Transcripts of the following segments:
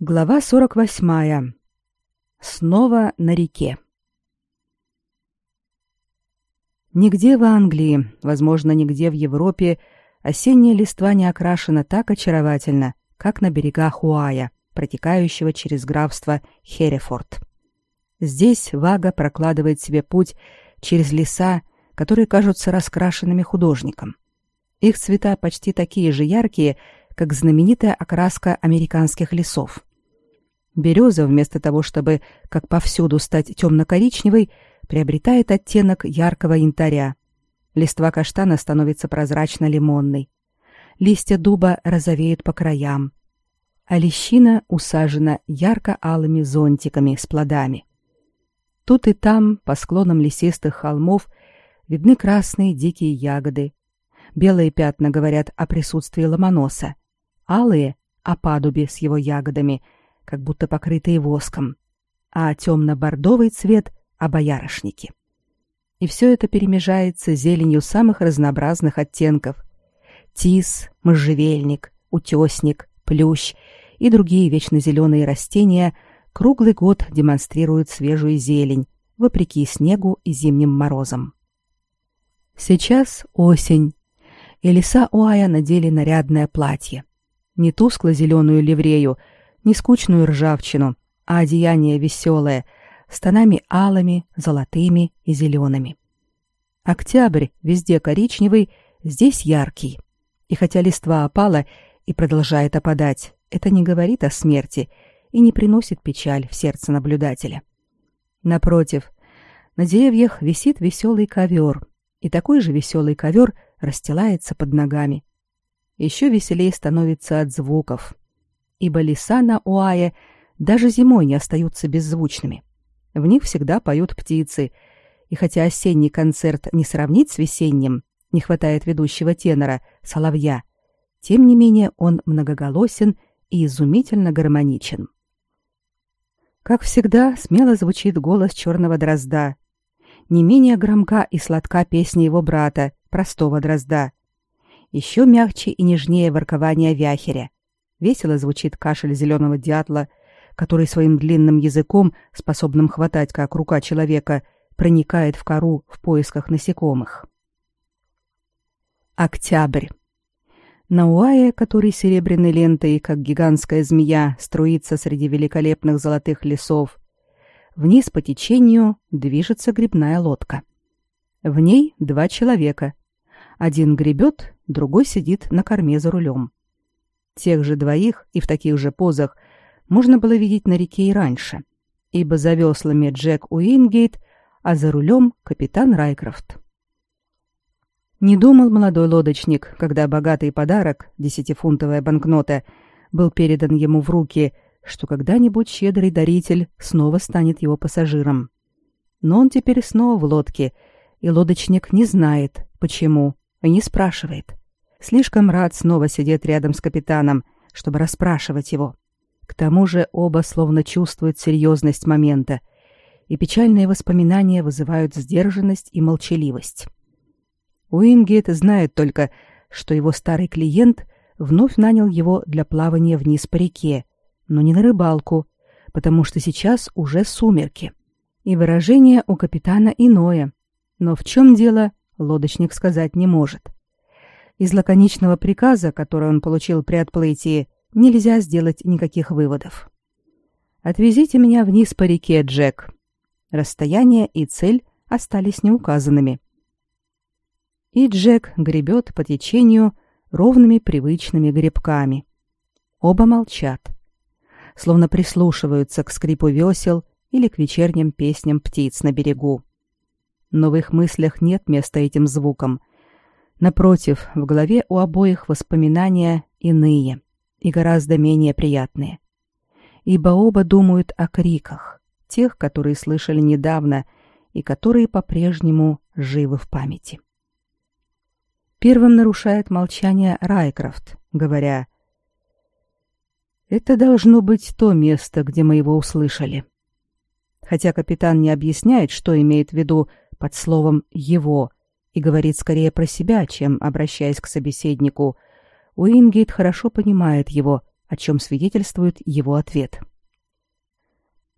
Глава 48. Снова на реке. Нигде в Англии, возможно, нигде в Европе, осенняя листва не окрашена так очаровательно, как на берегах Уая, протекающего через графство Херефорд. Здесь Вага прокладывает себе путь через леса, которые кажутся раскрашенными художником. Их цвета почти такие же яркие, как знаменитая окраска американских лесов. Береза, вместо того, чтобы, как повсюду, стать темно-коричневой, приобретает оттенок яркого янтаря. Листва каштана становится прозрачно-лимонной. Листья дуба розовеют по краям. А лещина усажена ярко-алыми зонтиками с плодами. Тут и там, по склонам лесистых холмов, видны красные дикие ягоды. Белые пятна говорят о присутствии ломоноса. Алые — о падубе с его ягодами — как будто покрытые воском, а темно-бордовый цвет — о боярышнике. И все это перемежается зеленью самых разнообразных оттенков. Тис, можжевельник, утесник, плющ и другие вечно зеленые растения круглый год демонстрируют свежую зелень, вопреки снегу и зимним морозам. Сейчас осень, и леса Уая надели нарядное платье. Не тускло-зеленую ливрею — не скучную ржавчину, а одеяние веселое, с тонами алыми, золотыми и зелеными. Октябрь везде коричневый, здесь яркий. И хотя листва опала и продолжает опадать, это не говорит о смерти и не приносит печаль в сердце наблюдателя. Напротив, на деревьях висит веселый ковер, и такой же веселый ковер расстилается под ногами. Еще веселее становится от звуков, ибо леса на Уае даже зимой не остаются беззвучными. В них всегда поют птицы, и хотя осенний концерт не сравнить с весенним, не хватает ведущего тенора, соловья, тем не менее он многоголосен и изумительно гармоничен. Как всегда, смело звучит голос черного дрозда. Не менее громка и сладка песня его брата, простого дрозда. Еще мягче и нежнее воркование вяхеря. Весело звучит кашель зеленого дятла, который своим длинным языком, способным хватать как рука человека, проникает в кору в поисках насекомых. Октябрь. На Уае, который серебряной лентой, как гигантская змея, струится среди великолепных золотых лесов, вниз по течению движется гребная лодка. В ней два человека. Один гребет, другой сидит на корме за рулем. Тех же двоих и в таких же позах можно было видеть на реке и раньше, ибо за веслами Джек Уингейт, а за рулем капитан Райкрофт. Не думал молодой лодочник, когда богатый подарок, десятифунтовая банкнота, был передан ему в руки, что когда-нибудь щедрый даритель снова станет его пассажиром. Но он теперь снова в лодке, и лодочник не знает, почему, и не спрашивает. Слишком рад снова сидеть рядом с капитаном, чтобы расспрашивать его. К тому же оба словно чувствуют серьезность момента, и печальные воспоминания вызывают сдержанность и молчаливость. Уингейт знает только, что его старый клиент вновь нанял его для плавания вниз по реке, но не на рыбалку, потому что сейчас уже сумерки. И выражение у капитана иное. Но в чем дело, лодочник сказать не может. Из лаконичного приказа, который он получил при отплытии, нельзя сделать никаких выводов. «Отвезите меня вниз по реке, Джек». Расстояние и цель остались неуказанными. И Джек гребет по течению ровными привычными гребками. Оба молчат, словно прислушиваются к скрипу весел или к вечерним песням птиц на берегу. Но в их мыслях нет места этим звукам, Напротив, в голове у обоих воспоминания иные и гораздо менее приятные. Ибо оба думают о криках, тех, которые слышали недавно и которые по-прежнему живы в памяти. Первым нарушает молчание Райкрофт, говоря «Это должно быть то место, где мы его услышали». Хотя капитан не объясняет, что имеет в виду под словом «его», и говорит скорее про себя, чем обращаясь к собеседнику, Уингейт хорошо понимает его, о чем свидетельствует его ответ.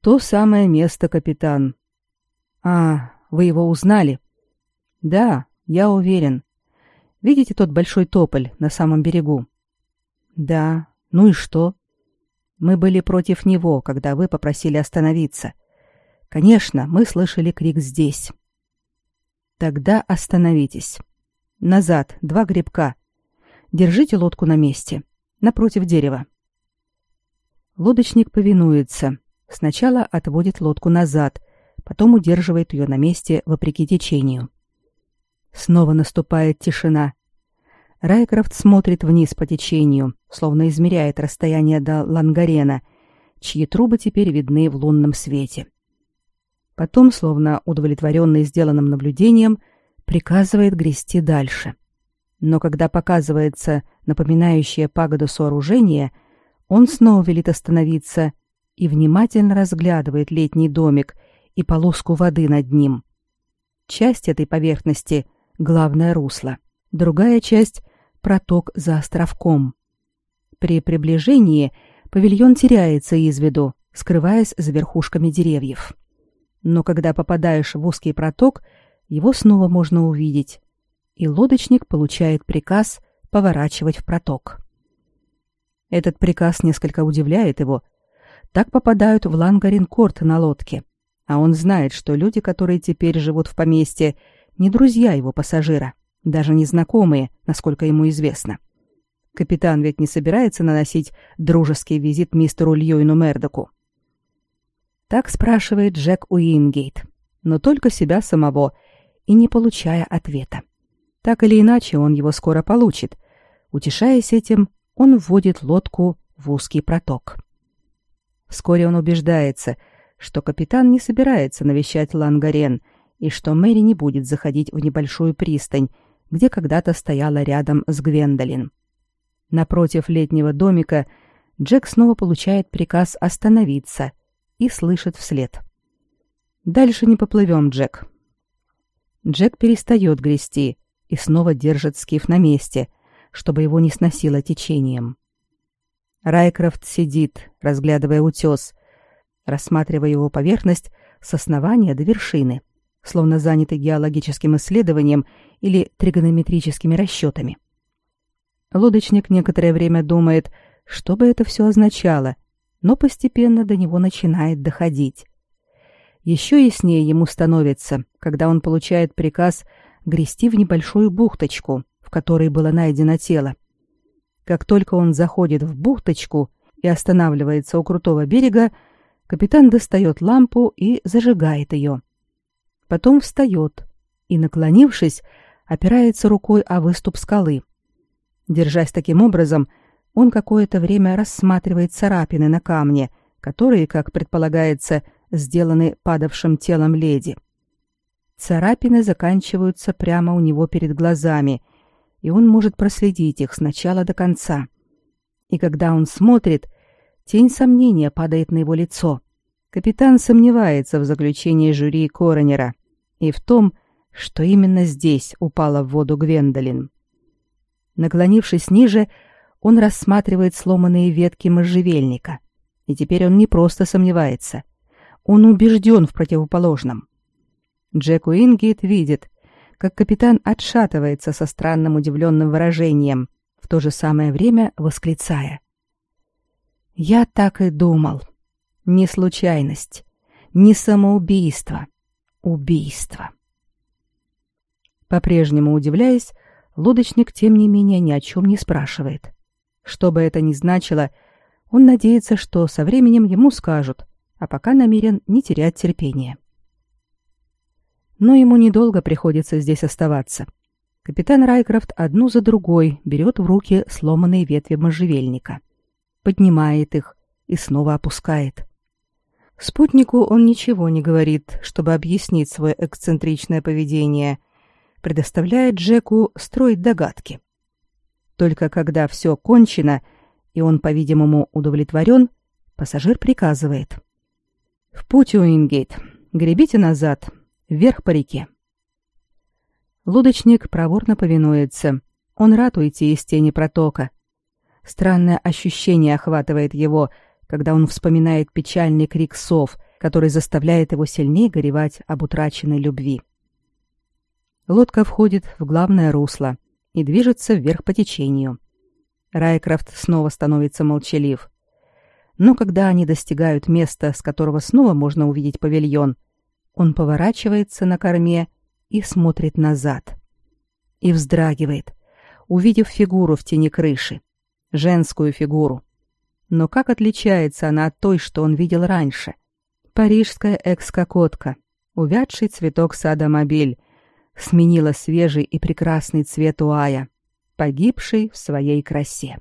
«То самое место, капитан». «А, вы его узнали?» «Да, я уверен. Видите тот большой тополь на самом берегу?» «Да. Ну и что?» «Мы были против него, когда вы попросили остановиться. Конечно, мы слышали крик здесь». «Тогда остановитесь. Назад, два грибка. Держите лодку на месте, напротив дерева». Лодочник повинуется. Сначала отводит лодку назад, потом удерживает ее на месте вопреки течению. Снова наступает тишина. Райкрофт смотрит вниз по течению, словно измеряет расстояние до Лангарена, чьи трубы теперь видны в лунном свете. Потом, словно удовлетворенный сделанным наблюдением, приказывает грести дальше. Но когда показывается напоминающее пагоду сооружение, он снова велит остановиться и внимательно разглядывает летний домик и полоску воды над ним. Часть этой поверхности — главное русло, другая часть — проток за островком. При приближении павильон теряется из виду, скрываясь за верхушками деревьев. Но когда попадаешь в узкий проток, его снова можно увидеть, и лодочник получает приказ поворачивать в проток. Этот приказ несколько удивляет его. Так попадают в Лангаринкорт на лодке, а он знает, что люди, которые теперь живут в поместье, не друзья его пассажира, даже не знакомые, насколько ему известно. Капитан ведь не собирается наносить дружеский визит мистеру Льюину Мердоку. Так спрашивает Джек Уингейт, но только себя самого и не получая ответа. Так или иначе, он его скоро получит. Утешаясь этим, он вводит лодку в узкий проток. Вскоре он убеждается, что капитан не собирается навещать Лангарен и что Мэри не будет заходить в небольшую пристань, где когда-то стояла рядом с Гвендолин. Напротив летнего домика Джек снова получает приказ остановиться и слышит вслед. «Дальше не поплывем, Джек». Джек перестает грести и снова держит скиф на месте, чтобы его не сносило течением. Райкрофт сидит, разглядывая утес, рассматривая его поверхность с основания до вершины, словно занятый геологическим исследованием или тригонометрическими расчетами. Лодочник некоторое время думает, что бы это все означало, но постепенно до него начинает доходить. Еще яснее ему становится, когда он получает приказ грести в небольшую бухточку, в которой было найдено тело. Как только он заходит в бухточку и останавливается у крутого берега, капитан достает лампу и зажигает ее. Потом встает и, наклонившись, опирается рукой о выступ скалы. Держась таким образом, он какое-то время рассматривает царапины на камне, которые, как предполагается, сделаны падавшим телом леди. Царапины заканчиваются прямо у него перед глазами, и он может проследить их с начала до конца. И когда он смотрит, тень сомнения падает на его лицо. Капитан сомневается в заключении жюри Коронера и в том, что именно здесь упала в воду Гвендолин. Наклонившись ниже, он рассматривает сломанные ветки можжевельника. И теперь он не просто сомневается. Он убежден в противоположном. Джек Уингейт видит, как капитан отшатывается со странным удивленным выражением, в то же самое время восклицая. «Я так и думал. Не случайность, не самоубийство, убийство». По-прежнему удивляясь, лодочник, тем не менее, ни о чем не спрашивает. Что бы это ни значило, он надеется, что со временем ему скажут, а пока намерен не терять терпения. Но ему недолго приходится здесь оставаться. Капитан Райкрофт одну за другой берет в руки сломанные ветви можжевельника, поднимает их и снова опускает. Спутнику он ничего не говорит, чтобы объяснить свое эксцентричное поведение, предоставляет Джеку строить догадки. Только когда все кончено, и он, по-видимому, удовлетворен, пассажир приказывает. «В путь, Уингейт. Гребите назад. Вверх по реке». Лодочник проворно повинуется. Он рад уйти из тени протока. Странное ощущение охватывает его, когда он вспоминает печальный крик сов, который заставляет его сильнее горевать об утраченной любви. Лодка входит в главное русло и движется вверх по течению. Райкрафт снова становится молчалив. Но когда они достигают места, с которого снова можно увидеть павильон, он поворачивается на корме и смотрит назад. И вздрагивает, увидев фигуру в тени крыши. Женскую фигуру. Но как отличается она от той, что он видел раньше? Парижская экс-кокотка, увядший цветок сада мобиль, сменила свежий и прекрасный цвет уая, погибший в своей красе.